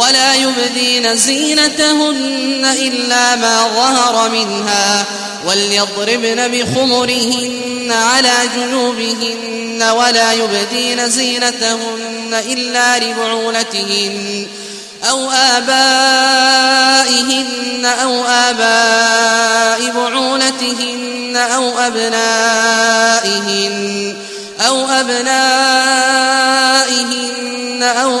ولا يبدين زينتهن إلا ما ظهر منها وليضربن بخمرهن على جنوبهن ولا يبدين زينتهن إلا لبعولتهن أو آبائهن أو آباء بعولتهن أو أبنائهن أو أبنائهن أو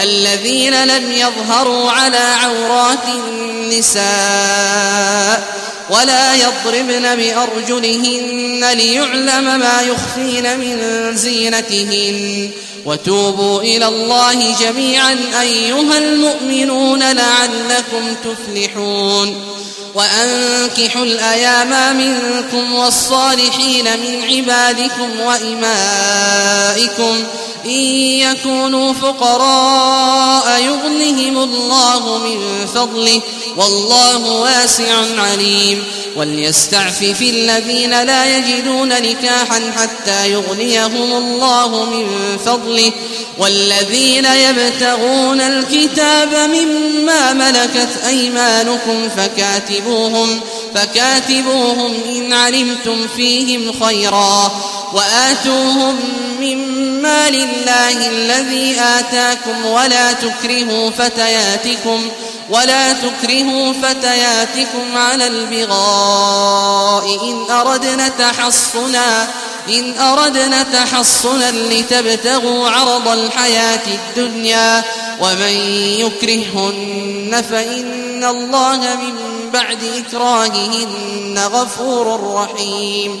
الذين لم يظهروا على عورات النساء ولا يضربن بأرجلهن ليعلم ما يخفين من زينتهن. وتوبوا إلى الله جميعا أيها المؤمنون لعلكم تفلحون. وأنكحوا الأيام منكم والصالحين من عبادكم وإمائكم إن يكونوا فقراء يغنهم الله من فضله والله واسع عليم وليستعفف الذين لا يجدون نكاحا حتى يغنيهم الله من فضله والذين يبتغون الكتاب مما ملكت أيمانكم فكاتبوهم فكاتبوهم إن علمتم فيهم خيرا وآتوهم مما لله الذي آتاكم ولا تكرهوا فتياتكم ولا تكرهوا فتياتكم على البغاء إن أردنا تحصنا إن أردنا تحصنا لتبتغوا عرض الحياة الدنيا ومن يكرههن فإن الله من بعد إكراههن غفور رحيم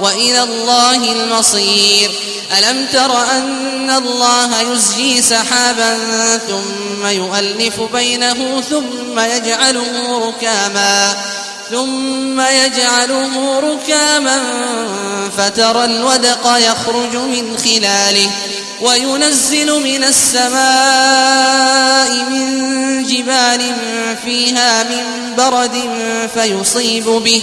وإلى الله المصير. ألم تر أن الله يزجي سحابا ثم يؤلف بينه ثم يجعله ركاما ثم يجعله ركاما فترى الودق يخرج من خلاله وينزل من السماء من جبال فيها من برد فيصيب به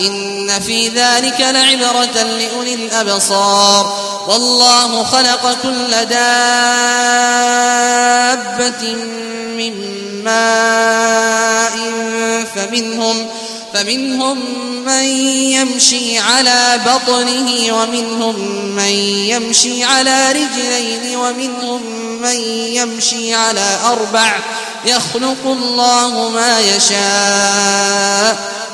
إن في ذلك لعبرة لأولي الأبصار. والله خلق كل دابة من ماء فمنهم فمنهم من يمشي على بطنه ومنهم من يمشي على رجلين ومنهم من يمشي على أربع. يخلق الله ما يشاء.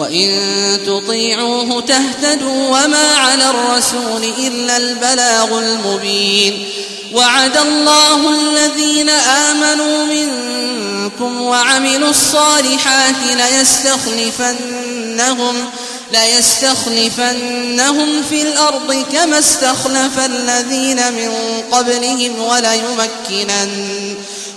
وإن تطيعوه تهتدوا وما على الرسول إلا البلاغ المبين وعد الله الذين آمنوا منكم وعملوا الصالحات ليستخلفنهم ليستخلفنهم في الأرض كما استخلف الذين من قبلهم وليمكنن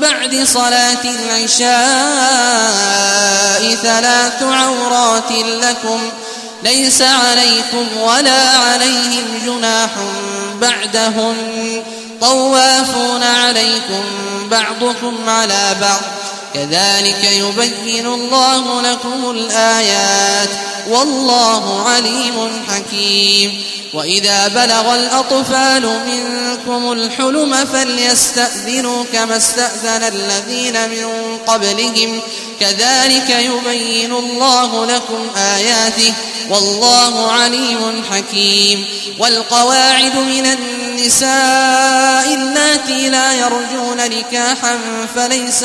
بعد صلاة العشاء ثلاث عورات لكم ليس عليكم ولا عليهم جناح بعدهم طوافون عليكم بعضكم على بعض كذلك يبين الله لكم الآيات والله عليم حكيم. وإذا بلغ الأطفال منكم الحلم فليستأذنوا كما استأذن الذين من قبلهم. كذلك يبين الله لكم آياته والله عليم حكيم. والقواعد من النساء اللاتي لا يرجون نكاحا فليس